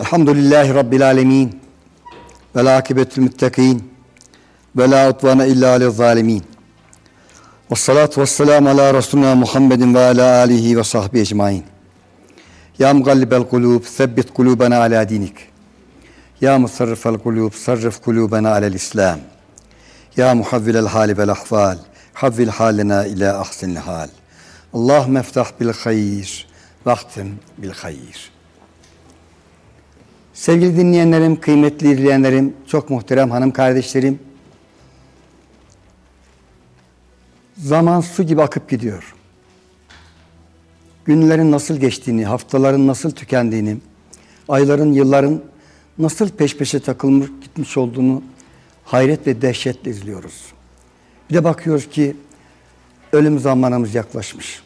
الحمد لله رب العالمين. والعاقبة المتقين ولا عدوان إلا على الظالمين والصلاة والسلام على رسولنا محمد وعلى آله وصحبه أجمعين. يا مغلب القلوب ثبت قلوبنا على دينك. يا مصرف القلوب صرف قلوبنا على الإسلام. يا محول الحال والأحوال حول حالنا إلى أحسن الحال. اللهم افتح بالخير واختم بالخير. Sevgili dinleyenlerim, kıymetli izleyenlerim, çok muhterem hanım kardeşlerim. Zaman su gibi akıp gidiyor. Günlerin nasıl geçtiğini, haftaların nasıl tükendiğini, ayların, yılların nasıl peş peşe takılmış gitmiş olduğunu hayret ve dehşetle izliyoruz. Bir de bakıyoruz ki ölüm zamanımız yaklaşmış.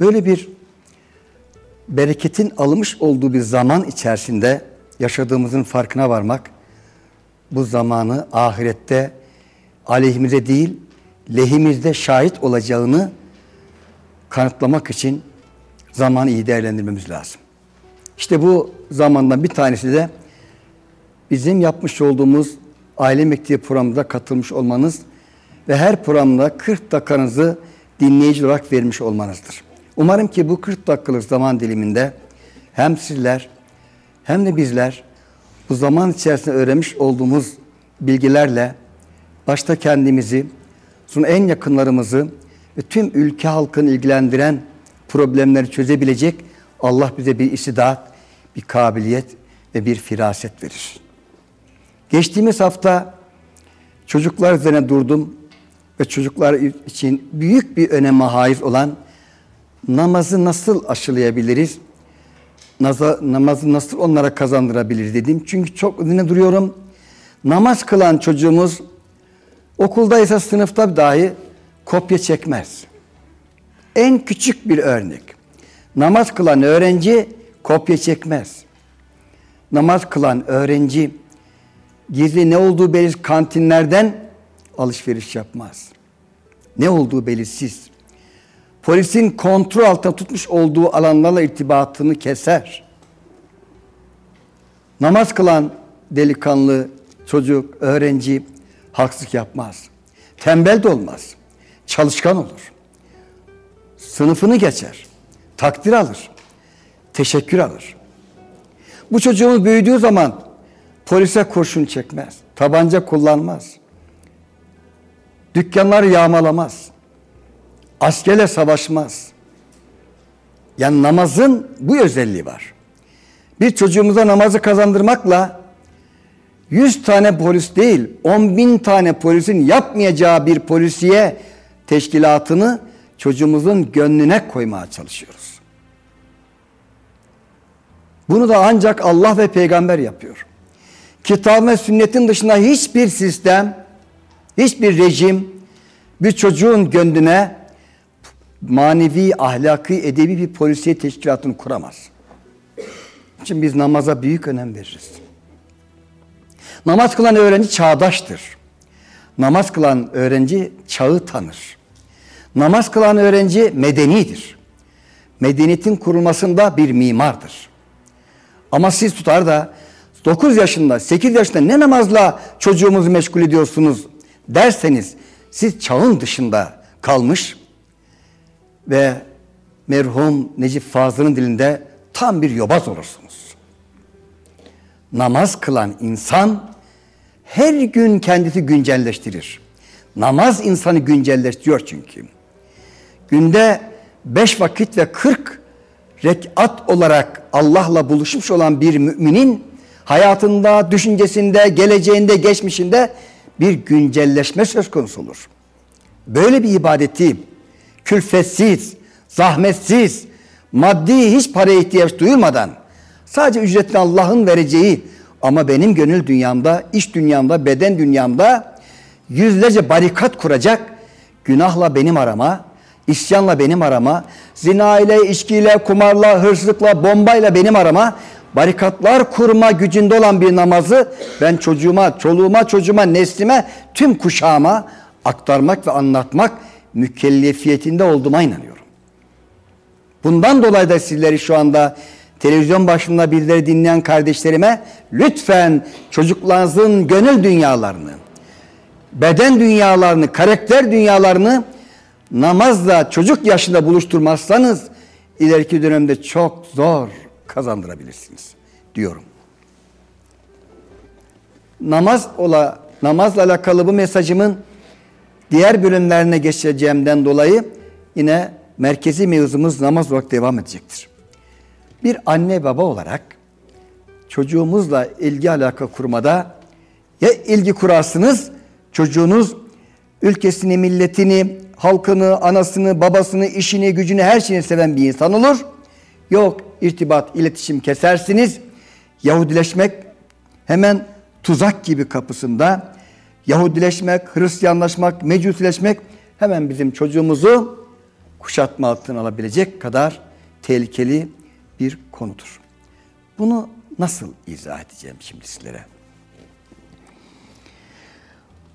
Böyle bir bereketin almış olduğu bir zaman içerisinde yaşadığımızın farkına varmak, bu zamanı ahirette aleyhimize değil, lehimizde şahit olacağını kanıtlamak için zamanı iyi değerlendirmemiz lazım. İşte bu zamandan bir tanesi de bizim yapmış olduğumuz aile mektebi programında katılmış olmanız ve her programda 40 dakikanızı dinleyici olarak vermiş olmanızdır. Umarım ki bu 40 dakikalık zaman diliminde hem sizler hem de bizler bu zaman içerisinde öğrenmiş olduğumuz bilgilerle başta kendimizi, sonra en yakınlarımızı ve tüm ülke halkını ilgilendiren problemleri çözebilecek Allah bize bir istidat, bir kabiliyet ve bir firaset verir. Geçtiğimiz hafta çocuklar üzerine durdum ve çocuklar için büyük bir öneme haiz olan namazı nasıl aşılayabiliriz? Naza, namazı nasıl onlara kazandırabiliriz dedim. Çünkü çok üzerine duruyorum. Namaz kılan çocuğumuz okuldaysa sınıfta dahi kopya çekmez. En küçük bir örnek. Namaz kılan öğrenci kopya çekmez. Namaz kılan öğrenci gizli ne olduğu belirsiz kantinlerden alışveriş yapmaz. Ne olduğu belirsiz. Polisin kontrol altında tutmuş olduğu alanlarla irtibatını keser. Namaz kılan delikanlı, çocuk, öğrenci haksızlık yapmaz. Tembel de olmaz. Çalışkan olur. Sınıfını geçer. Takdir alır. Teşekkür alır. Bu çocuğumuz büyüdüğü zaman polise kurşun çekmez. Tabanca kullanmaz. Dükkanları yağmalamaz. Askerle savaşmaz. Yani namazın bu özelliği var. Bir çocuğumuza namazı kazandırmakla 100 tane polis değil 10 bin tane polisin yapmayacağı bir polisiye teşkilatını çocuğumuzun gönlüne koymaya çalışıyoruz. Bunu da ancak Allah ve peygamber yapıyor. Kitap ve sünnetin dışında hiçbir sistem, hiçbir rejim bir çocuğun gönlüne manevi, ahlaki, edebi bir polisiye teşkilatını kuramaz. Için biz namaza büyük önem veririz. Namaz kılan öğrenci çağdaştır. Namaz kılan öğrenci çağı tanır. Namaz kılan öğrenci medenidir. Medeniyetin kurulmasında bir mimardır. Ama siz tutar da 9 yaşında, 8 yaşında ne namazla çocuğumuzu meşgul ediyorsunuz derseniz siz çağın dışında kalmış ve merhum Necip Fazıl'ın dilinde tam bir yobaz olursunuz. Namaz kılan insan her gün kendisi güncelleştirir. Namaz insanı güncelleştiriyor çünkü. Günde beş vakit ve kırk rekat olarak Allah'la buluşmuş olan bir müminin hayatında, düşüncesinde, geleceğinde, geçmişinde bir güncelleşme söz konusu olur. Böyle bir ibadeti külfetsiz, zahmetsiz, maddi hiç paraya ihtiyaç duyulmadan sadece ücretini Allah'ın vereceği ama benim gönül dünyamda, iş dünyamda, beden dünyamda yüzlerce barikat kuracak günahla benim arama, isyanla benim arama, zina ile, içkiyle, kumarla, hırsızlıkla, bombayla benim arama, barikatlar kurma gücünde olan bir namazı ben çocuğuma, çoluğuma, çocuğuma, neslime, tüm kuşağıma aktarmak ve anlatmak mükellefiyetinde olduğuma inanıyorum. Bundan dolayı da sizleri şu anda televizyon başında birileri dinleyen kardeşlerime lütfen çocuklarınızın gönül dünyalarını, beden dünyalarını, karakter dünyalarını namazla çocuk yaşında buluşturmazsanız ileriki dönemde çok zor kazandırabilirsiniz diyorum. Namaz ola namazla alakalı bu mesajımın diğer bölümlerine geçeceğimden dolayı yine merkezi mevzumuz namaz olarak devam edecektir. Bir anne baba olarak çocuğumuzla ilgi alaka kurmada ya ilgi kurarsınız çocuğunuz ülkesini, milletini, halkını, anasını, babasını, işini, gücünü, her şeyini seven bir insan olur. Yok irtibat, iletişim kesersiniz. Yahudileşmek hemen tuzak gibi kapısında. Yahudileşmek, Hristiyanlaşmak, Mecusileşmek hemen bizim çocuğumuzu kuşatma altına alabilecek kadar tehlikeli bir konudur. Bunu nasıl izah edeceğim şimdi sizlere?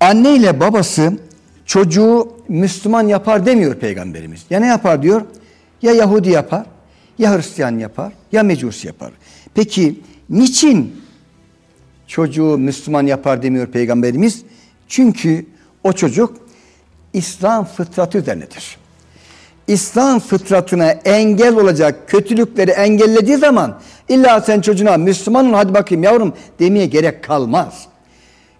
Anne ile babası çocuğu Müslüman yapar demiyor peygamberimiz. Ya ne yapar diyor? Ya Yahudi yapar, ya Hristiyan yapar, ya Mecusi yapar. Peki niçin çocuğu Müslüman yapar demiyor peygamberimiz? Çünkü o çocuk İslam fıtratı üzerinedir. İslam fıtratına engel olacak kötülükleri engellediği zaman illa sen çocuğuna Müslümanın hadi bakayım yavrum demeye gerek kalmaz.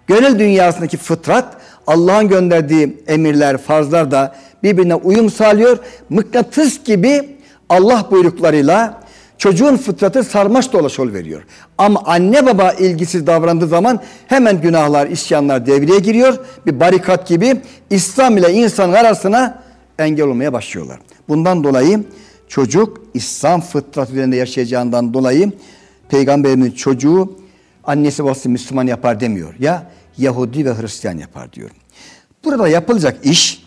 Gönül dünyasındaki fıtrat Allah'ın gönderdiği emirler, farzlar da birbirine uyum sağlıyor. Mıknatıs gibi Allah buyruklarıyla çocuğun fıtratı sarmaş dolaş veriyor. Ama anne baba ilgisiz davrandığı zaman hemen günahlar, isyanlar devreye giriyor. Bir barikat gibi İslam ile insan arasına engel olmaya başlıyorlar. Bundan dolayı çocuk İslam fıtratı üzerinde yaşayacağından dolayı Peygamberimiz çocuğu annesi babası Müslüman yapar demiyor. Ya Yahudi ve Hristiyan yapar diyor. Burada yapılacak iş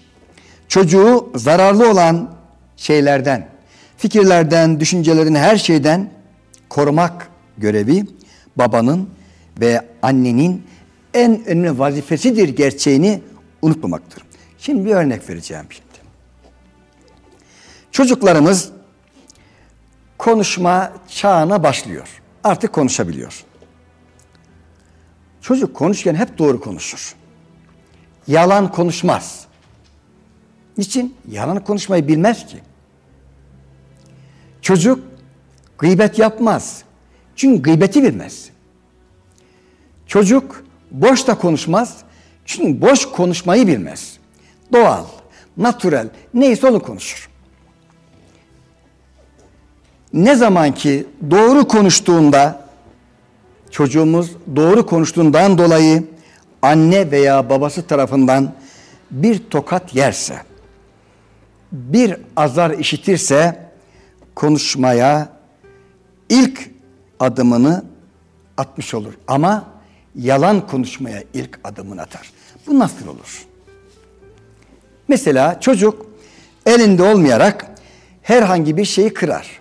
çocuğu zararlı olan şeylerden, fikirlerden, düşüncelerin her şeyden korumak görevi babanın ve annenin en önemli vazifesidir gerçeğini unutmamaktır. Şimdi bir örnek vereceğim şimdi. Çocuklarımız konuşma çağına başlıyor. Artık konuşabiliyor. Çocuk konuşurken hep doğru konuşur. Yalan konuşmaz. Niçin? Yalan konuşmayı bilmez ki. Çocuk gıybet yapmaz. Çünkü gıybeti bilmez. Çocuk boş da konuşmaz. Çünkü boş konuşmayı bilmez. Doğal, natürel, neyse onu konuşur. Ne zaman ki doğru konuştuğunda çocuğumuz doğru konuştuğundan dolayı anne veya babası tarafından bir tokat yerse, bir azar işitirse konuşmaya ilk adımını atmış olur. Ama yalan konuşmaya ilk adımını atar. Bu nasıl olur? Mesela çocuk elinde olmayarak herhangi bir şeyi kırar.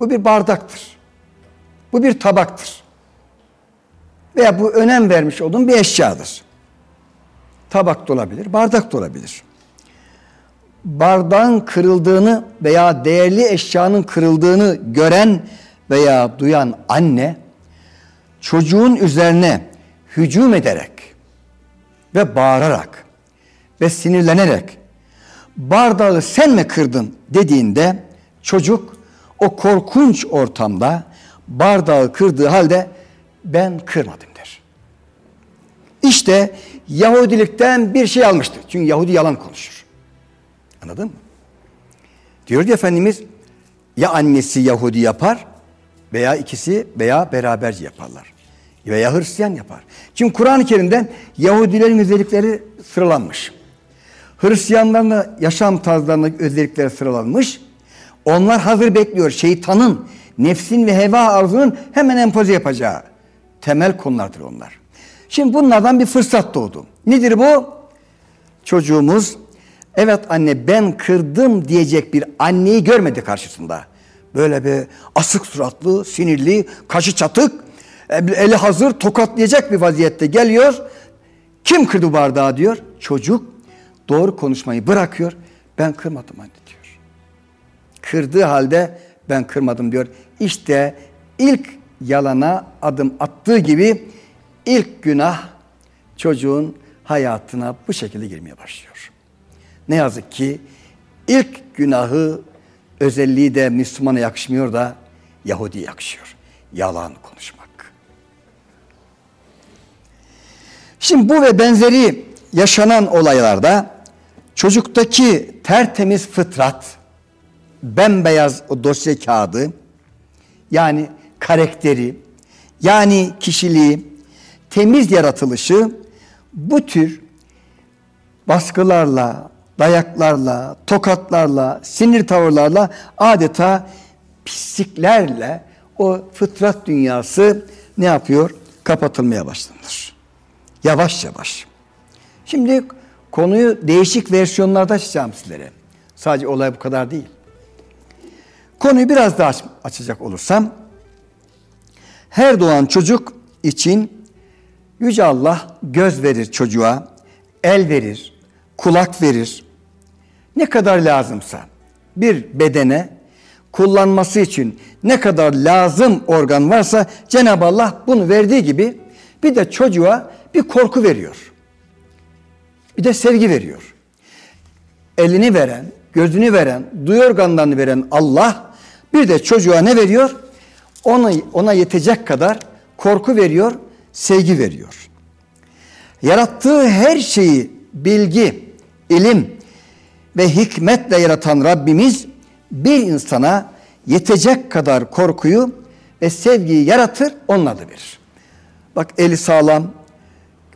Bu bir bardaktır. Bu bir tabaktır. Veya bu önem vermiş olduğun bir eşyadır. Tabak da olabilir, bardak da olabilir. Bardağın kırıldığını veya değerli eşyanın kırıldığını gören veya duyan anne çocuğun üzerine hücum ederek ve bağırarak ve sinirlenerek bardağı sen mi kırdın dediğinde çocuk o korkunç ortamda bardağı kırdığı halde ben kırmadım der. İşte Yahudilikten bir şey almıştır. Çünkü Yahudi yalan konuşur. Anladın mı? Diyor ki Efendimiz ya annesi Yahudi yapar veya ikisi veya beraberce yaparlar. Veya Hristiyan yapar. Çünkü Kur'an-ı Kerim'den Yahudilerin özellikleri sıralanmış. Hristiyanların da yaşam tarzlarındaki özellikleri sıralanmış. Onlar hazır bekliyor. Şeytanın, nefsin ve heva arzunun hemen empoze yapacağı temel konulardır onlar. Şimdi bunlardan bir fırsat doğdu. Nedir bu? Çocuğumuz evet anne ben kırdım diyecek bir anneyi görmedi karşısında. Böyle bir asık suratlı, sinirli, kaşı çatık, eli hazır tokatlayacak bir vaziyette geliyor. Kim kırdı bardağı diyor. Çocuk doğru konuşmayı bırakıyor. Ben kırmadım anne diyor. Kırdığı halde ben kırmadım diyor. işte ilk yalana adım attığı gibi ilk günah çocuğun hayatına bu şekilde girmeye başlıyor. Ne yazık ki ilk günahı özelliği de Müslümana yakışmıyor da Yahudi yakışıyor. Yalan konuşmak. Şimdi bu ve benzeri yaşanan olaylarda çocuktaki tertemiz fıtrat, bembeyaz o dosya kağıdı, yani karakteri, yani kişiliği, temiz yaratılışı bu tür baskılarla, dayaklarla, tokatlarla, sinir tavırlarla adeta pisliklerle o fıtrat dünyası ne yapıyor? Kapatılmaya başlanır. Yavaş yavaş. Şimdi konuyu değişik versiyonlarda açacağım sizlere. Sadece olay bu kadar değil. Konuyu biraz daha açacak olursam, her doğan çocuk için Yüce Allah göz verir çocuğa, el verir, kulak verir. Ne kadar lazımsa bir bedene kullanması için ne kadar lazım organ varsa Cenab-ı Allah bunu verdiği gibi bir de çocuğa bir korku veriyor. Bir de sevgi veriyor. Elini veren, gözünü veren, duyu organlarını veren Allah bir de çocuğa ne veriyor? Ona, ona yetecek kadar korku veriyor, sevgi veriyor. Yarattığı her şeyi bilgi, ilim ve hikmetle yaratan Rabbimiz bir insana yetecek kadar korkuyu ve sevgiyi yaratır, onun adı verir. Bak eli sağlam,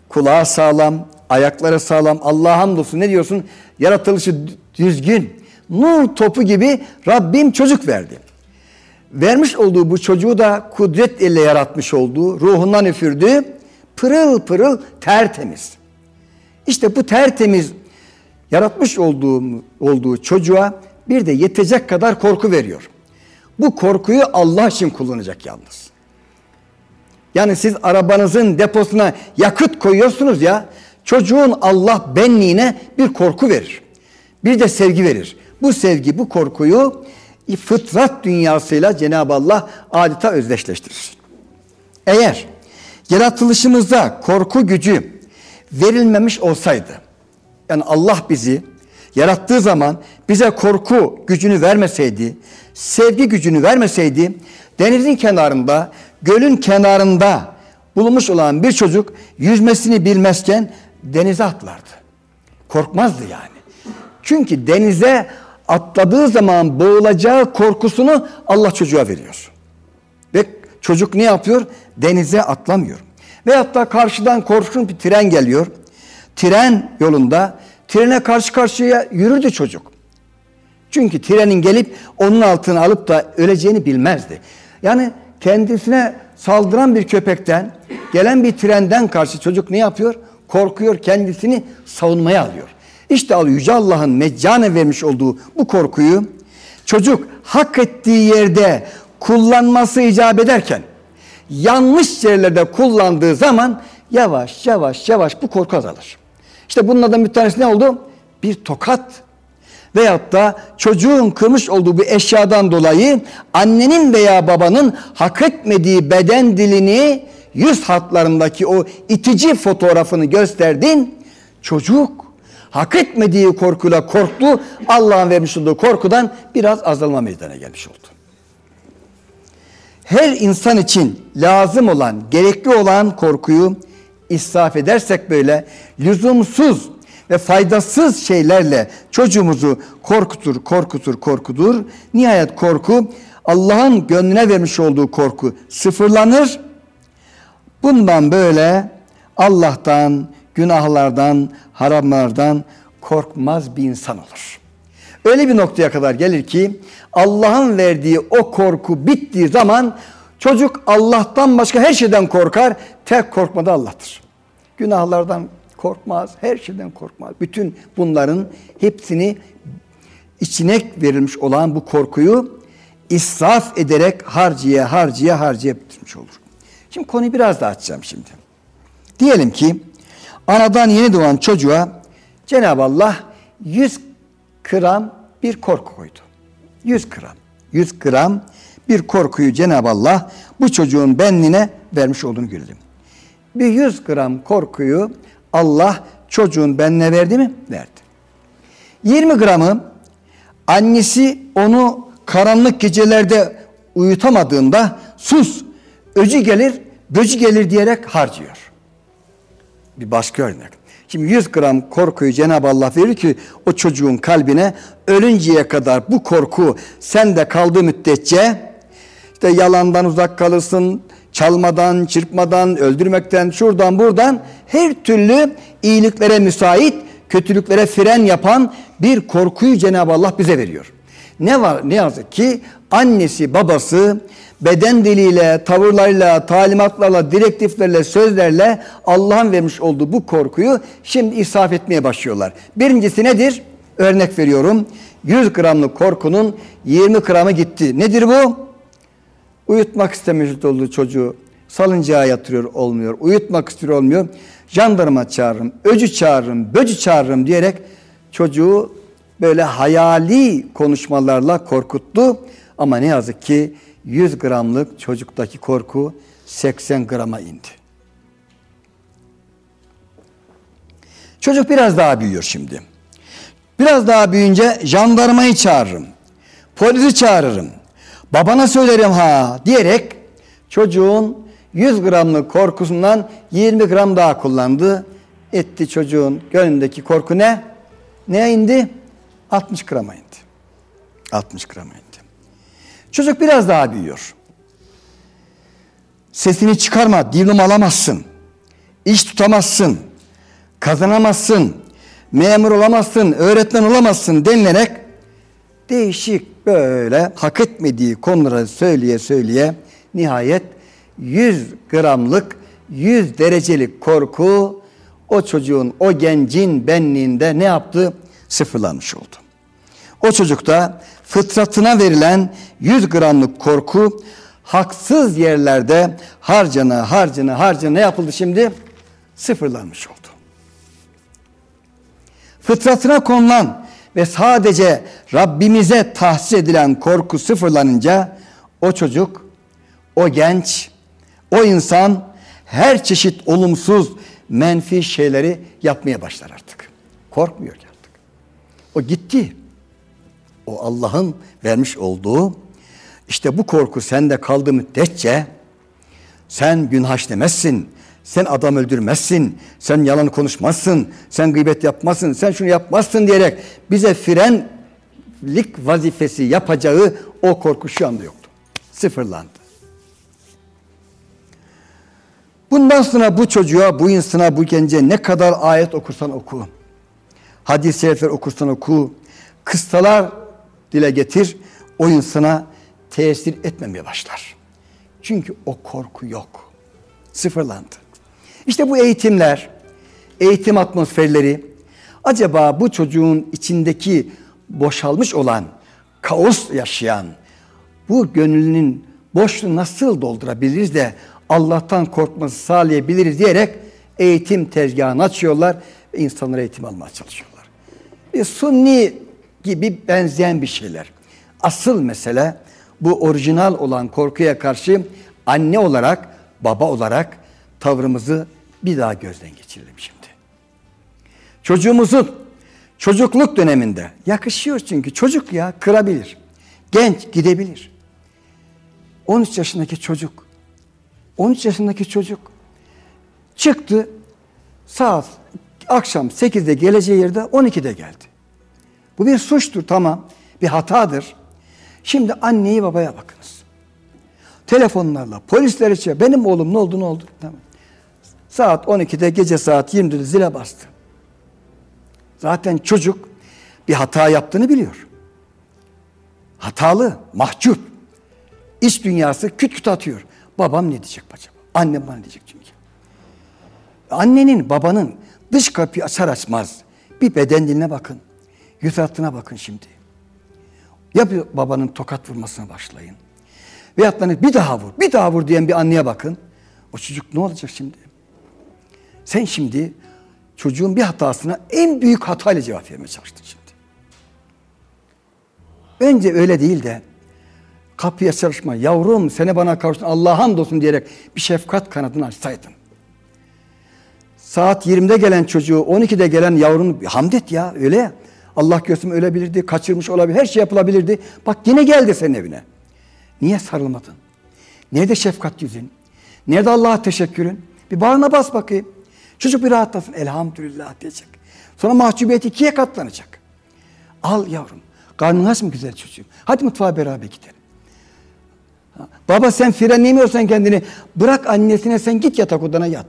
kulağı sağlam, ayakları sağlam. Allah'a hamdolsun ne diyorsun? Yaratılışı düzgün. Nur topu gibi Rabbim çocuk verdi. Vermiş olduğu bu çocuğu da kudret ile yaratmış olduğu, ruhundan üfürdü. Pırıl pırıl tertemiz. İşte bu tertemiz yaratmış olduğu, olduğu çocuğa bir de yetecek kadar korku veriyor. Bu korkuyu Allah için kullanacak yalnız. Yani siz arabanızın deposuna yakıt koyuyorsunuz ya, çocuğun Allah benliğine bir korku verir. Bir de sevgi verir. Bu sevgi, bu korkuyu fıtrat dünyasıyla Cenab-ı Allah adeta özdeşleştirir. Eğer yaratılışımızda korku gücü verilmemiş olsaydı, yani Allah bizi yarattığı zaman bize korku gücünü vermeseydi, sevgi gücünü vermeseydi, denizin kenarında, gölün kenarında bulunmuş olan bir çocuk yüzmesini bilmezken denize atlardı. Korkmazdı yani. Çünkü denize atladığı zaman boğulacağı korkusunu Allah çocuğa veriyor. Ve çocuk ne yapıyor? Denize atlamıyor. Veyahut da karşıdan korkunç bir tren geliyor. Tren yolunda trene karşı karşıya yürürdü çocuk. Çünkü trenin gelip onun altına alıp da öleceğini bilmezdi. Yani kendisine saldıran bir köpekten, gelen bir trenden karşı çocuk ne yapıyor? Korkuyor, kendisini savunmaya alıyor. İşte al Yüce Allah'ın meccane vermiş olduğu bu korkuyu çocuk hak ettiği yerde kullanması icap ederken yanlış yerlerde kullandığı zaman yavaş yavaş yavaş bu korku azalır. İşte bunlardan bir tanesi ne oldu? Bir tokat veyahut da çocuğun kırmış olduğu bir eşyadan dolayı annenin veya babanın hak etmediği beden dilini yüz hatlarındaki o itici fotoğrafını gösterdin. Çocuk hak etmediği korkuyla korktu. Allah'ın vermiş olduğu korkudan biraz azalma meydana gelmiş oldu. Her insan için lazım olan, gerekli olan korkuyu israf edersek böyle lüzumsuz ve faydasız şeylerle çocuğumuzu korkutur, korkutur, korkutur. Nihayet korku Allah'ın gönlüne vermiş olduğu korku sıfırlanır. Bundan böyle Allah'tan, günahlardan, haramlardan korkmaz bir insan olur. Öyle bir noktaya kadar gelir ki Allah'ın verdiği o korku bittiği zaman çocuk Allah'tan başka her şeyden korkar. Tek korkma da Allah'tır. Günahlardan korkmaz, her şeyden korkmaz. Bütün bunların hepsini içine verilmiş olan bu korkuyu israf ederek harcaya harcaya harcaya bitirmiş olur. Şimdi konuyu biraz daha açacağım şimdi. Diyelim ki anadan yeni doğan çocuğa Cenab-ı Allah 100 gram bir korku koydu. 100 gram. 100 gram bir korkuyu Cenab-ı Allah bu çocuğun benliğine vermiş olduğunu görelim. Bir 100 gram korkuyu Allah çocuğun benliğine verdi mi? Verdi. 20 gramı annesi onu karanlık gecelerde uyutamadığında sus, öcü gelir, böcü gelir diyerek harcıyor. Bir başka örnek. Şimdi 100 gram korkuyu Cenab-ı Allah verir ki o çocuğun kalbine ölünceye kadar bu korku sende kaldığı müddetçe işte yalandan uzak kalırsın, çalmadan, çırpmadan, öldürmekten, şuradan buradan her türlü iyiliklere müsait, kötülüklere fren yapan bir korkuyu Cenab-ı Allah bize veriyor. Ne var ne yazık ki annesi, babası beden diliyle, tavırlarıyla, talimatlarla, direktiflerle, sözlerle Allah'ın vermiş olduğu bu korkuyu şimdi israf etmeye başlıyorlar. Birincisi nedir? Örnek veriyorum. 100 gramlık korkunun 20 gramı gitti. Nedir bu? Uyutmak istemiş olduğu çocuğu salıncağa yatırıyor olmuyor. Uyutmak istiyor olmuyor. Jandarma çağırırım, öcü çağırırım, böcü çağırırım diyerek çocuğu böyle hayali konuşmalarla korkuttu. Ama ne yazık ki 100 gramlık çocuktaki korku 80 grama indi. Çocuk biraz daha büyüyor şimdi. Biraz daha büyüyünce jandarmayı çağırırım. Polisi çağırırım. Babana söylerim ha diyerek çocuğun 100 gramlık korkusundan 20 gram daha kullandı. Etti çocuğun gönlündeki korku ne? Ne indi? 60 grama indi. 60 grama indi. Çocuk biraz daha büyüyor. Sesini çıkarma, diplom alamazsın. İş tutamazsın. Kazanamazsın. Memur olamazsın, öğretmen olamazsın denilerek değişik böyle hak etmediği konuları söyleye söyleye nihayet 100 gramlık 100 derecelik korku o çocuğun, o gencin benliğinde ne yaptı? Sıfırlanmış oldu. O çocukta fıtratına verilen 100 gramlık korku haksız yerlerde harcana harcana harcana ne yapıldı şimdi? Sıfırlanmış oldu. Fıtratına konulan ve sadece Rabbimize tahsis edilen korku sıfırlanınca o çocuk, o genç, o insan her çeşit olumsuz, menfi şeyleri yapmaya başlar artık. Korkmuyor artık. O gitti. O Allah'ın vermiş olduğu işte bu korku sende kaldı müddetçe sen günah işlemezsin. Sen adam öldürmezsin. Sen yalan konuşmazsın. Sen gıybet yapmazsın. Sen şunu yapmazsın diyerek bize frenlik vazifesi yapacağı o korku şu anda yoktu. Sıfırlandı. Bundan sonra bu çocuğa, bu insana, bu gence ne kadar ayet okursan oku. Hadis-i şerifler okursan oku. Kıssalar dile getir. O insana tesir etmemeye başlar. Çünkü o korku yok. Sıfırlandı. İşte bu eğitimler, eğitim atmosferleri acaba bu çocuğun içindeki boşalmış olan, kaos yaşayan bu gönlünün boşluğunu nasıl doldurabiliriz de Allah'tan korkması sağlayabiliriz diyerek eğitim tezgahını açıyorlar ve insanlara eğitim almaya çalışıyorlar. Bir sunni gibi benzeyen bir şeyler. Asıl mesele bu orijinal olan korkuya karşı anne olarak, baba olarak tavrımızı bir daha gözden geçirelim şimdi. Çocuğumuzun çocukluk döneminde yakışıyor çünkü çocuk ya kırabilir. Genç gidebilir. 13 yaşındaki çocuk 13 yaşındaki çocuk çıktı saat akşam 8'de geleceği yerde 12'de geldi. Bu bir suçtur tamam. Bir hatadır. Şimdi anneyi babaya bakınız. Telefonlarla polisler için benim oğlum ne oldu ne oldu. Tamam. Saat 12'de gece saat 20'de zile bastı. Zaten çocuk bir hata yaptığını biliyor. Hatalı, mahcup. İç dünyası küt küt atıyor. Babam ne diyecek acaba? Annem bana diyecek çünkü. Annenin, babanın dış kapıyı açar açmaz bir beden diline bakın. Yüz hattına bakın şimdi. Ya bir babanın tokat vurmasına başlayın. Veyahut da bir daha vur, bir daha vur diyen bir anneye bakın. O çocuk ne olacak şimdi? Sen şimdi çocuğun bir hatasına en büyük hatayla cevap vermeye çalıştın şimdi. Önce öyle değil de Kapıya çalışma. Yavrum seni bana kavuştun. Allah'a hamdolsun diyerek bir şefkat kanadını açsaydın. Saat 20'de gelen çocuğu 12'de gelen yavrunu hamd et ya öyle ya. Allah görsün ölebilirdi, kaçırmış olabilir, her şey yapılabilirdi. Bak yine geldi senin evine. Niye sarılmadın? Nerede şefkat yüzün? Nerede Allah'a teşekkürün? Bir bağrına bas bakayım. Çocuk bir rahatlasın. Elhamdülillah diyecek. Sonra mahcubiyet ikiye katlanacak. Al yavrum. Karnın aç mı güzel çocuğum? Hadi mutfağa beraber gidelim. Baba sen frenleyemiyorsan kendini bırak annesine sen git yatak odana yat.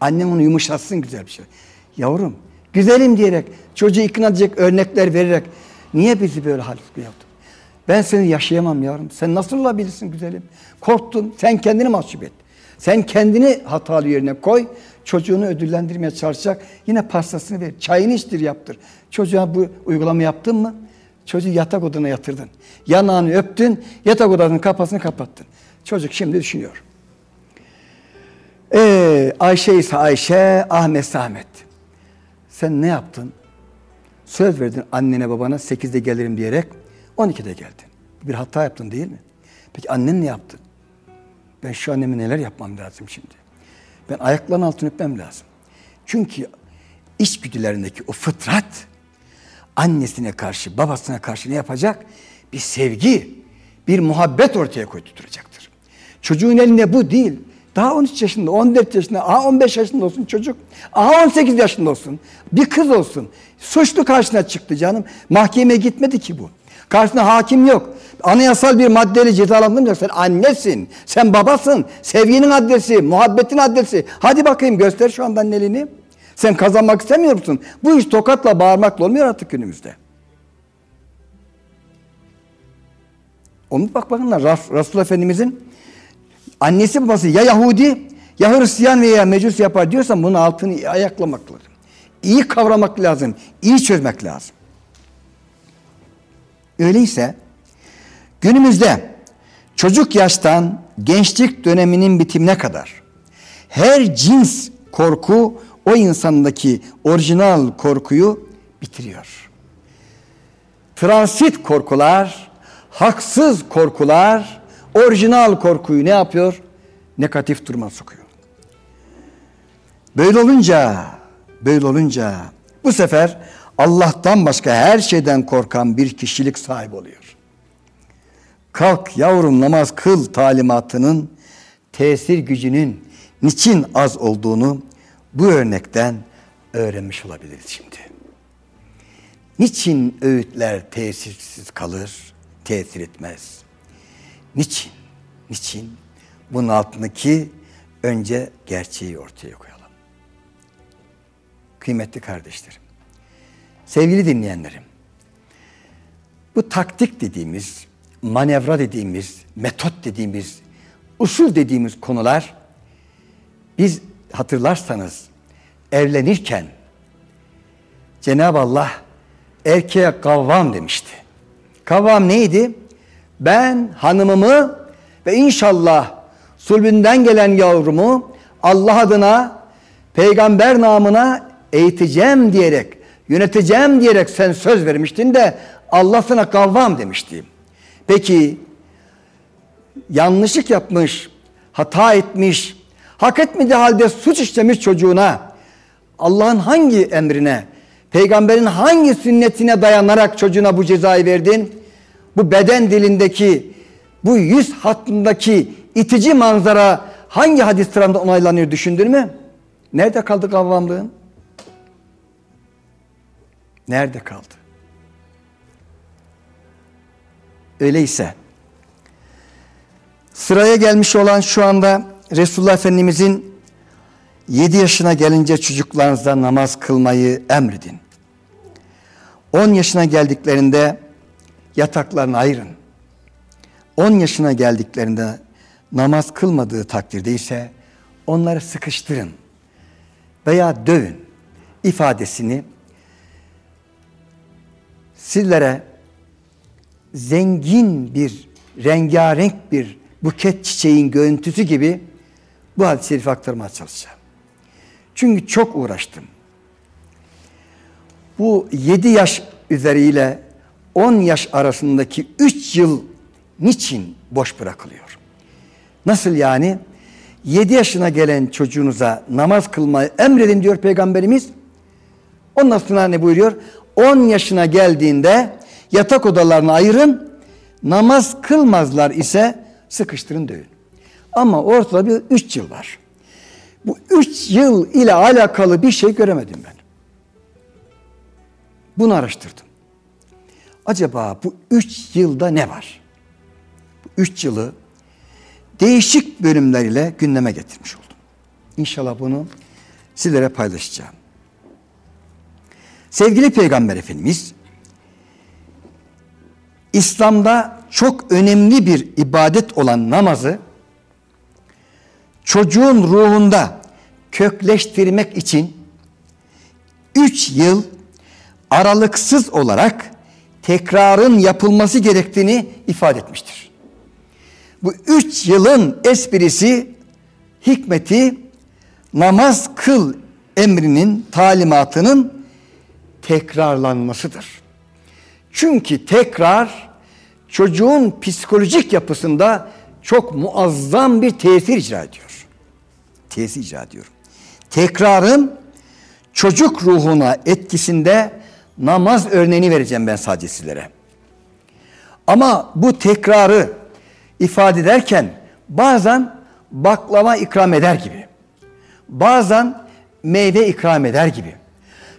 Annem onu yumuşatsın güzel bir şey. Yavrum güzelim diyerek çocuğu ikna edecek örnekler vererek niye bizi böyle hal yaptın? Ben seni yaşayamam yavrum. Sen nasıl olabilirsin güzelim? Korktun. Sen kendini mahcup et. Sen kendini hatalı yerine koy. Çocuğunu ödüllendirmeye çalışacak. Yine pastasını ver. Çayını içtir yaptır. Çocuğa bu uygulama yaptın mı? Çocuğu yatak odana yatırdın. Yanağını öptün. Yatak odasının kapısını kapattın. Çocuk şimdi düşünüyor. Ee, Ayşe ise Ayşe, Ahmet ise Ahmet. Sen ne yaptın? Söz verdin annene babana 8'de gelirim diyerek 12'de geldin. Bir hata yaptın değil mi? Peki annen ne yaptı? Ben şu anneme neler yapmam lazım şimdi? Ben ayaklarının altını öpmem lazım. Çünkü içgüdülerindeki o fıtrat annesine karşı, babasına karşı ne yapacak? Bir sevgi, bir muhabbet ortaya koyduracaktır. Çocuğun elinde bu değil. Daha 13 yaşında, 14 yaşında, aha 15 yaşında olsun çocuk. Aha 18 yaşında olsun. Bir kız olsun. Suçlu karşına çıktı canım. Mahkemeye gitmedi ki bu. Karşısında hakim yok. Anayasal bir maddeyle cezalandırmayacak. Sen annesin, sen babasın. Sevginin adresi, muhabbetin adresi. Hadi bakayım göster şu andan elini. Sen kazanmak istemiyor musun? Bu iş tokatla bağırmakla olmuyor artık günümüzde. Onu bak bakın Resul Efendimizin annesi babası ya Yahudi ya Hristiyan veya Mecus yapar diyorsan bunun altını ayaklamak lazım. İyi kavramak lazım. iyi çözmek lazım. Öyleyse günümüzde çocuk yaştan gençlik döneminin bitimine kadar her cins korku o insandaki orijinal korkuyu bitiriyor. Transit korkular, haksız korkular, orijinal korkuyu ne yapıyor? Negatif duruma sokuyor. Böyle olunca, böyle olunca bu sefer Allah'tan başka her şeyden korkan bir kişilik sahibi oluyor. Kalk yavrum namaz kıl talimatının tesir gücünün niçin az olduğunu bu örnekten öğrenmiş olabiliriz şimdi. Niçin öğütler tesirsiz kalır, tesir etmez? Niçin? Niçin? Bunun altındaki önce gerçeği ortaya koyalım. Kıymetli kardeşlerim, sevgili dinleyenlerim, bu taktik dediğimiz, manevra dediğimiz, metot dediğimiz, usul dediğimiz konular biz hatırlarsanız evlenirken Cenab-ı Allah erkeğe kavvam demişti. Kavvam neydi? Ben hanımımı ve inşallah sulbünden gelen yavrumu Allah adına peygamber namına eğiteceğim diyerek, yöneteceğim diyerek sen söz vermiştin de Allah sana kavvam demişti. Peki yanlışlık yapmış, hata etmiş, hak etmediği halde suç işlemiş çocuğuna Allah'ın hangi emrine, peygamberin hangi sünnetine dayanarak çocuğuna bu cezayı verdin? Bu beden dilindeki, bu yüz hattındaki itici manzara hangi hadis tarafında onaylanıyor düşündün mü? Nerede kaldı kavramlığın? Nerede kaldı? Öyleyse sıraya gelmiş olan şu anda Resulullah Efendimizin 7 yaşına gelince çocuklarınızda namaz kılmayı emredin. 10 yaşına geldiklerinde yataklarını ayırın. 10 yaşına geldiklerinde namaz kılmadığı takdirde ise onları sıkıştırın veya dövün ifadesini sizlere zengin bir, rengarenk bir buket çiçeğin görüntüsü gibi bu hadis-i şerifi aktarmaya çalışacağım. Çünkü çok uğraştım. Bu 7 yaş üzeriyle 10 yaş arasındaki 3 yıl niçin boş bırakılıyor? Nasıl yani? 7 yaşına gelen çocuğunuza namaz kılmayı emredin diyor Peygamberimiz. Ondan sonra ne buyuruyor? 10 yaşına geldiğinde yatak odalarını ayırın. Namaz kılmazlar ise sıkıştırın dövün. Ama ortada bir 3 yıl var. Bu 3 yıl ile alakalı bir şey göremedim ben. Bunu araştırdım. Acaba bu 3 yılda ne var? Bu 3 yılı değişik bölümleriyle gündeme getirmiş oldum. İnşallah bunu sizlere paylaşacağım. Sevgili Peygamber Efendimiz İslam'da çok önemli bir ibadet olan namazı çocuğun ruhunda kökleştirmek için üç yıl aralıksız olarak tekrarın yapılması gerektiğini ifade etmiştir. Bu üç yılın esprisi, hikmeti namaz kıl emrinin, talimatının tekrarlanmasıdır. Çünkü tekrar çocuğun psikolojik yapısında çok muazzam bir tesir icra ediyor. Tesir icra ediyor. Tekrarın çocuk ruhuna etkisinde namaz örneğini vereceğim ben sadece sizlere. Ama bu tekrarı ifade ederken bazen baklava ikram eder gibi. Bazen meyve ikram eder gibi.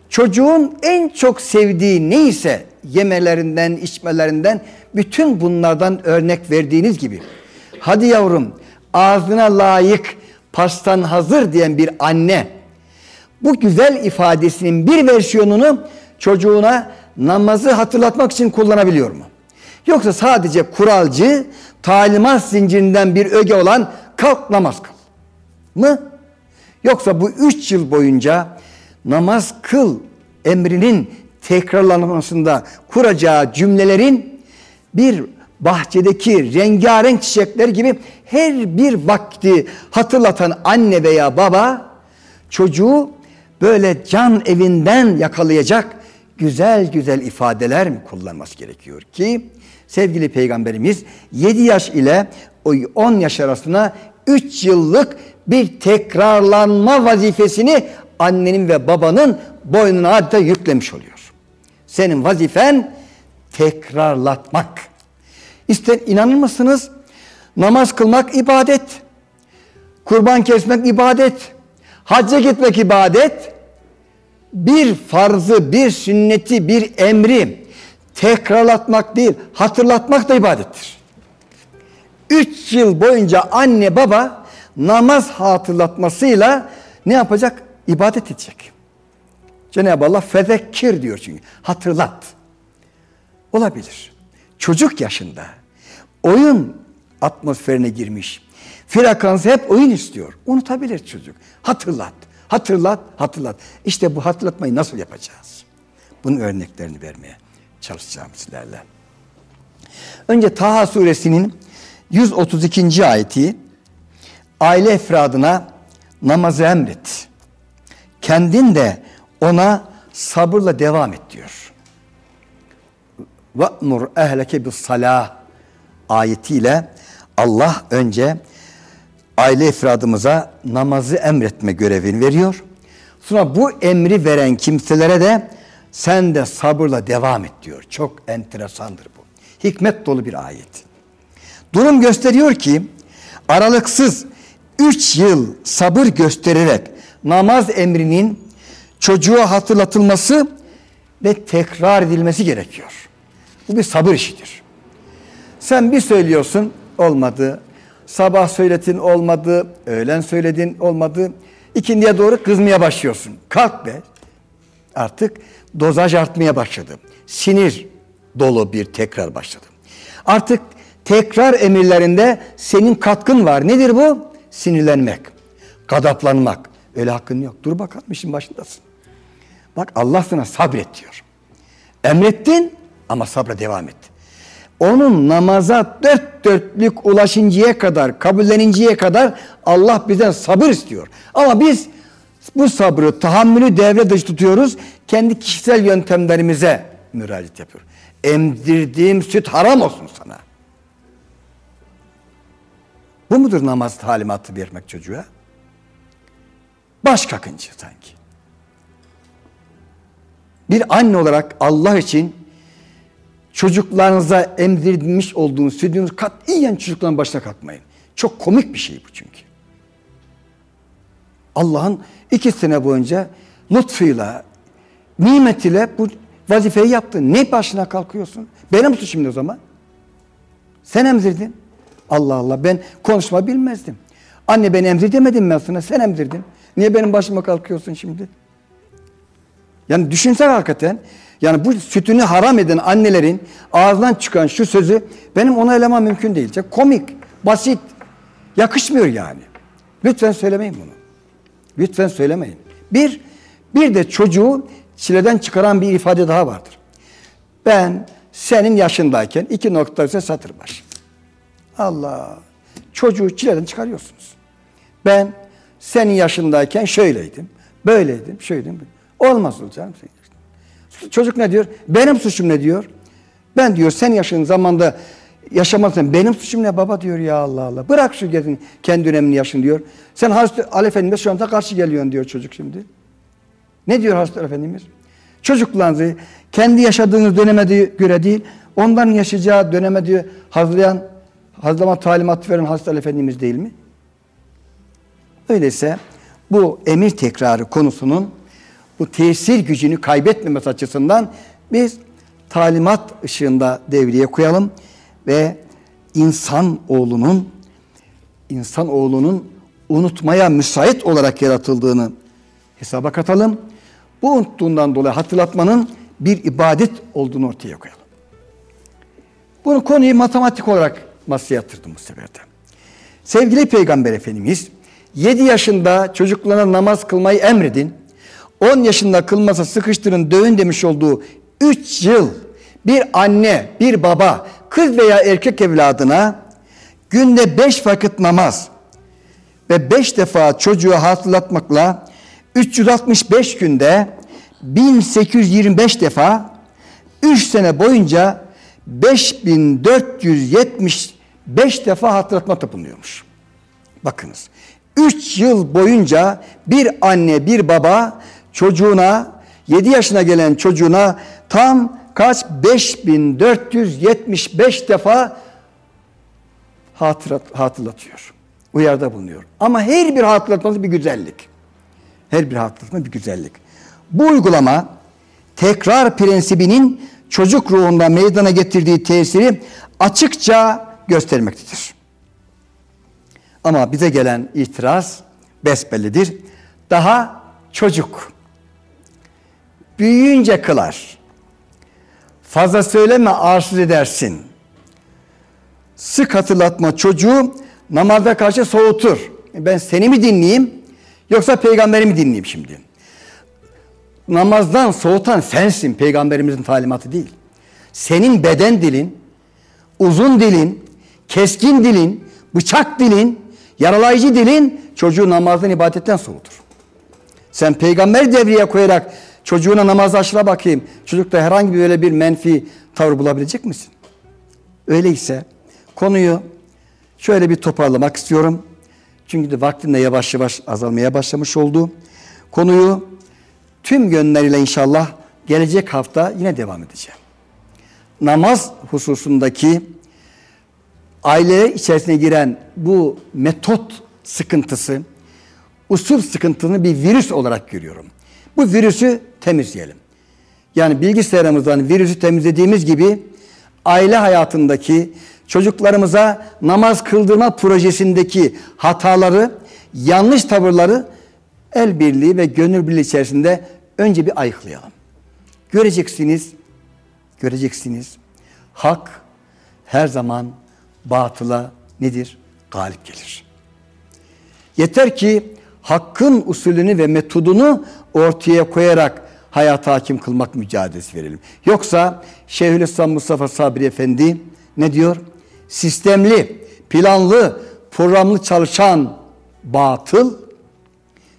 Çocuğun en çok sevdiği neyse yemelerinden, içmelerinden bütün bunlardan örnek verdiğiniz gibi. Hadi yavrum ağzına layık pastan hazır diyen bir anne bu güzel ifadesinin bir versiyonunu çocuğuna namazı hatırlatmak için kullanabiliyor mu? Yoksa sadece kuralcı, talimat zincirinden bir öge olan kalk namaz kıl mı? Yoksa bu üç yıl boyunca namaz kıl emrinin tekrarlanmasında kuracağı cümlelerin bir bahçedeki rengarenk çiçekler gibi her bir vakti hatırlatan anne veya baba çocuğu böyle can evinden yakalayacak güzel güzel ifadeler mi kullanması gerekiyor ki sevgili peygamberimiz 7 yaş ile 10 yaş arasına 3 yıllık bir tekrarlanma vazifesini annenin ve babanın boynuna adeta yüklemiş oluyor. Senin vazifen tekrarlatmak. İster inanır mısınız? Namaz kılmak ibadet. Kurban kesmek ibadet. Hacca gitmek ibadet. Bir farzı, bir sünneti, bir emri tekrarlatmak değil, hatırlatmak da ibadettir. Üç yıl boyunca anne baba namaz hatırlatmasıyla ne yapacak? İbadet edecek. Cenab-ı Allah fezekkir diyor çünkü. Hatırlat. Olabilir. Çocuk yaşında oyun atmosferine girmiş. Frekansı hep oyun istiyor. Unutabilir çocuk. Hatırlat, hatırlat, hatırlat. İşte bu hatırlatmayı nasıl yapacağız? Bunun örneklerini vermeye çalışacağım sizlerle. Önce Taha suresinin 132. ayeti aile efradına namazı emret kendin de ona sabırla devam et diyor. Ve'mur ehleke bis salah ayetiyle Allah önce aile ifradımıza namazı emretme görevini veriyor. Sonra bu emri veren kimselere de sen de sabırla devam et diyor. Çok enteresandır bu. Hikmet dolu bir ayet. Durum gösteriyor ki aralıksız 3 yıl sabır göstererek namaz emrinin çocuğa hatırlatılması ve tekrar edilmesi gerekiyor. Bu bir sabır işidir. Sen bir söylüyorsun olmadı. Sabah söyletin olmadı. Öğlen söyledin olmadı. İkindiye doğru kızmaya başlıyorsun. Kalk be. Artık dozaj artmaya başladı. Sinir dolu bir tekrar başladı. Artık tekrar emirlerinde senin katkın var. Nedir bu? Sinirlenmek, gadaplanmak. Öyle hakkın yok. Dur bakalım işin başındasın. Bak Allah sana sabret diyor. Emrettin ama sabra devam et. Onun namaza dört dörtlük ulaşıncaya kadar, kabulleninceye kadar Allah bizden sabır istiyor. Ama biz bu sabrı, tahammülü devre dışı tutuyoruz. Kendi kişisel yöntemlerimize müracaat yapıyor. Emdirdiğim süt haram olsun sana. Bu mudur namaz talimatı vermek çocuğa? Baş kakıncı sanki. Bir anne olarak Allah için çocuklarınıza emzirmiş olduğunuz, sürdüğünüz katiyen çocukların başına kalkmayın. Çok komik bir şey bu çünkü. Allah'ın iki sene boyunca lütfuyla, nimetiyle bu vazifeyi yaptın. Ne başına kalkıyorsun? Benim suçum o zaman. Sen emzirdin. Allah Allah ben konuşma bilmezdim. Anne ben emzir demedim ben sana sen emzirdin. Niye benim başıma kalkıyorsun şimdi? Yani düşünsene hakikaten. Yani bu sütünü haram eden annelerin ağzından çıkan şu sözü benim onaylamam mümkün değil. Çok komik, basit, yakışmıyor yani. Lütfen söylemeyin bunu. Lütfen söylemeyin. Bir, bir de çocuğu çileden çıkaran bir ifade daha vardır. Ben senin yaşındayken iki nokta ise satır baş. Allah. Çocuğu çileden çıkarıyorsunuz. Ben senin yaşındayken şöyleydim, böyleydim, şöyleydim. Olmaz yaşında. Çocuk ne diyor? Benim suçum ne diyor? Ben diyor sen yaşın zamanda yaşamazsan benim suçum ne baba diyor ya Allah Allah. Bırak şu gezin kendi dönemini yaşın diyor. Sen Hazreti Ali Efendimiz şu anda karşı geliyorsun diyor çocuk şimdi. Ne diyor Hazreti Efendimiz? Çocuklarınızı kendi yaşadığınız döneme göre değil, onların yaşayacağı döneme diyor hazırlayan, hazırlama talimatı veren Hazreti Ali Efendimiz değil mi? Öyleyse bu emir tekrarı konusunun bu tesir gücünü kaybetmemesi açısından biz talimat ışığında devreye koyalım ve insan oğlunun insan oğlunun unutmaya müsait olarak yaratıldığını hesaba katalım. Bu unuttuğundan dolayı hatırlatmanın bir ibadet olduğunu ortaya koyalım. Bunu konuyu matematik olarak masaya yatırdım bu sefer. Sevgili Peygamber Efendimiz 7 yaşında çocuklarına namaz kılmayı emredin. 10 yaşında kılmasa sıkıştırın dövün demiş olduğu 3 yıl bir anne, bir baba, kız veya erkek evladına günde 5 vakit namaz ve 5 defa çocuğu hatırlatmakla 365 günde 1825 defa 3 sene boyunca 5475 defa hatırlatma bulunuyormuş. Bakınız. 3 yıl boyunca bir anne bir baba çocuğuna 7 yaşına gelen çocuğuna tam kaç 5475 defa hatırat, hatırlatıyor. Uyarda bulunuyor. Ama her bir hatırlatması bir güzellik. Her bir hatırlatma bir güzellik. Bu uygulama tekrar prensibinin çocuk ruhunda meydana getirdiği tesiri açıkça göstermektedir. Ama bize gelen itiraz besbellidir. Daha çocuk. Büyüyünce kılar. Fazla söyleme arsız edersin. Sık hatırlatma çocuğu namazda karşı soğutur. Ben seni mi dinleyeyim yoksa peygamberi mi dinleyeyim şimdi? Namazdan soğutan sensin peygamberimizin talimatı değil. Senin beden dilin, uzun dilin, keskin dilin, bıçak dilin, yaralayıcı dilin çocuğu namazdan ibadetten soğutur. Sen peygamber devreye koyarak çocuğuna namaz aşıra bakayım. Çocukta herhangi böyle bir menfi tavır bulabilecek misin? Öyleyse konuyu şöyle bir toparlamak istiyorum. Çünkü de vaktin de yavaş yavaş azalmaya başlamış oldu. Konuyu tüm yönleriyle inşallah gelecek hafta yine devam edeceğim. Namaz hususundaki aile içerisine giren bu metot sıkıntısı, usul sıkıntını bir virüs olarak görüyorum. Bu virüsü temizleyelim. Yani bilgisayarımızdan virüsü temizlediğimiz gibi aile hayatındaki çocuklarımıza namaz kıldırma projesindeki hataları, yanlış tavırları el birliği ve gönül birliği içerisinde önce bir ayıklayalım. Göreceksiniz, göreceksiniz. Hak her zaman batıla nedir? Galip gelir. Yeter ki hakkın usulünü ve metodunu ortaya koyarak hayata hakim kılmak mücadelesi verelim. Yoksa Şeyhülislam Mustafa Sabri Efendi ne diyor? Sistemli, planlı, programlı çalışan batıl,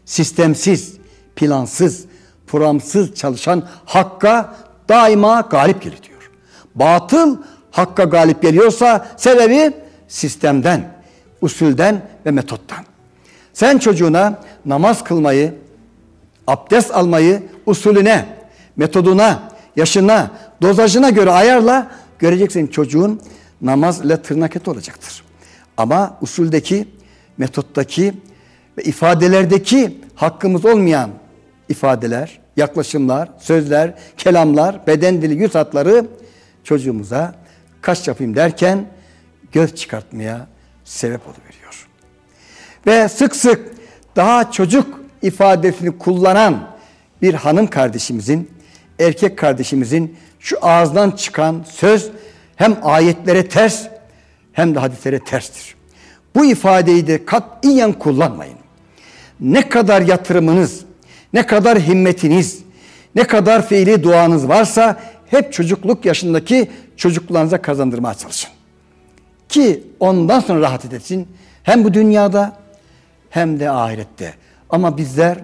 sistemsiz, plansız, programsız çalışan hakka daima galip gelir diyor. Batıl hakka galip geliyorsa sebebi sistemden, usulden ve metottan. Sen çocuğuna namaz kılmayı, abdest almayı usulüne, metoduna, yaşına, dozajına göre ayarla. Göreceksin çocuğun namaz ile tırnak eti olacaktır. Ama usuldeki, metottaki ve ifadelerdeki hakkımız olmayan ifadeler, yaklaşımlar, sözler, kelamlar, beden dili, yüz hatları çocuğumuza kaç yapayım derken göz çıkartmaya sebep oluveriyor. Ve sık sık daha çocuk ifadesini kullanan bir hanım kardeşimizin, erkek kardeşimizin şu ağızdan çıkan söz hem ayetlere ters hem de hadislere terstir. Bu ifadeyi de katiyen kullanmayın. Ne kadar yatırımınız, ne kadar himmetiniz, ne kadar fiili duanız varsa hep çocukluk yaşındaki çocuklarınıza kazandırmaya çalışın. Ki ondan sonra rahat edesin. Hem bu dünyada hem de ahirette. Ama bizler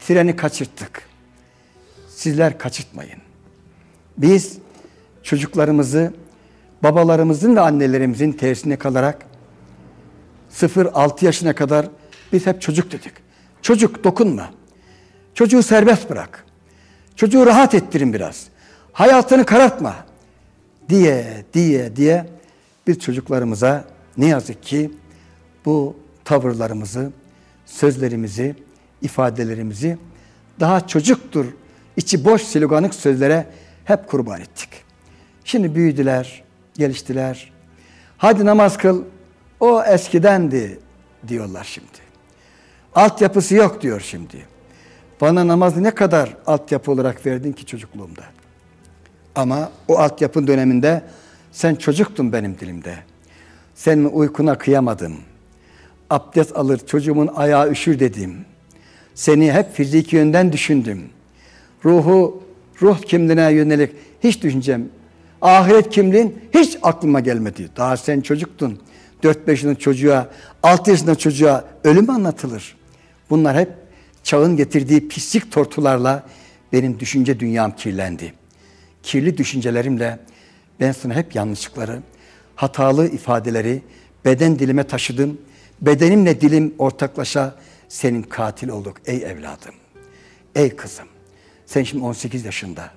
treni kaçırttık. Sizler kaçırtmayın. Biz çocuklarımızı babalarımızın ve annelerimizin tersine kalarak 0-6 yaşına kadar biz hep çocuk dedik. Çocuk dokunma. Çocuğu serbest bırak. Çocuğu rahat ettirin biraz. Hayatını karartma. Diye diye diye biz çocuklarımıza ne yazık ki bu tavırlarımızı, sözlerimizi, ifadelerimizi daha çocuktur, içi boş sloganik sözlere hep kurban ettik. Şimdi büyüdüler, geliştiler. Hadi namaz kıl, o eskidendi diyorlar şimdi. Altyapısı yok diyor şimdi. Bana namazı ne kadar altyapı olarak verdin ki çocukluğumda. Ama o altyapın döneminde sen çocuktun benim dilimde. Senin uykuna kıyamadım. Abdest alır çocuğumun ayağı üşür dedim. Seni hep fiziki yönden düşündüm. Ruhu, ruh kimliğine yönelik hiç düşüncem. Ahiret kimliğin hiç aklıma gelmedi. Daha sen çocuktun. 4-5 yaşında çocuğa, 6 yaşında çocuğa ölüm anlatılır. Bunlar hep çağın getirdiği pislik tortularla benim düşünce dünyam kirlendi. Kirli düşüncelerimle ben sana hep yanlışlıkları, hatalı ifadeleri beden dilime taşıdım. Bedenimle dilim ortaklaşa senin katil olduk ey evladım. Ey kızım. Sen şimdi 18 yaşında.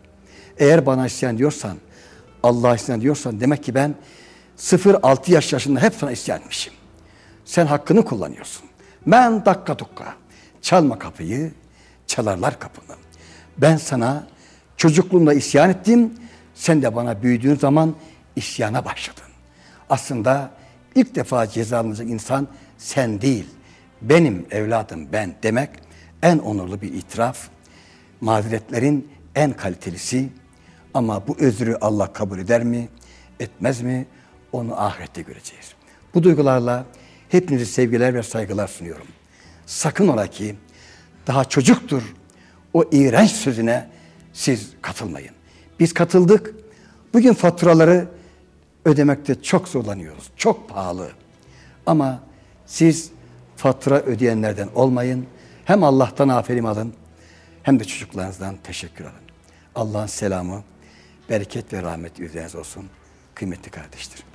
Eğer bana isyan diyorsan, Allah'a isyan diyorsan demek ki ben 0-6 yaş yaşında hep sana isyan etmişim. Sen hakkını kullanıyorsun. Ben dakika dukka. Çalma kapıyı, çalarlar kapını. Ben sana çocukluğumda isyan ettim. Sen de bana büyüdüğün zaman isyana başladın. Aslında ilk defa cezalanacak insan sen değil, benim evladım ben demek en onurlu bir itiraf. Mazeretlerin en kalitelisi ama bu özrü Allah kabul eder mi, etmez mi? Onu ahirette göreceğiz. Bu duygularla hepinize sevgiler ve saygılar sunuyorum. Sakın ola ki daha çocuktur o iğrenç sözüne siz katılmayın. Biz katıldık. Bugün faturaları ödemekte çok zorlanıyoruz. Çok pahalı. Ama siz fatura ödeyenlerden olmayın. Hem Allah'tan aferin alın hem de çocuklarınızdan teşekkür alın. Allah'ın selamı, bereket ve rahmeti üzerinize olsun kıymetli kardeşlerim.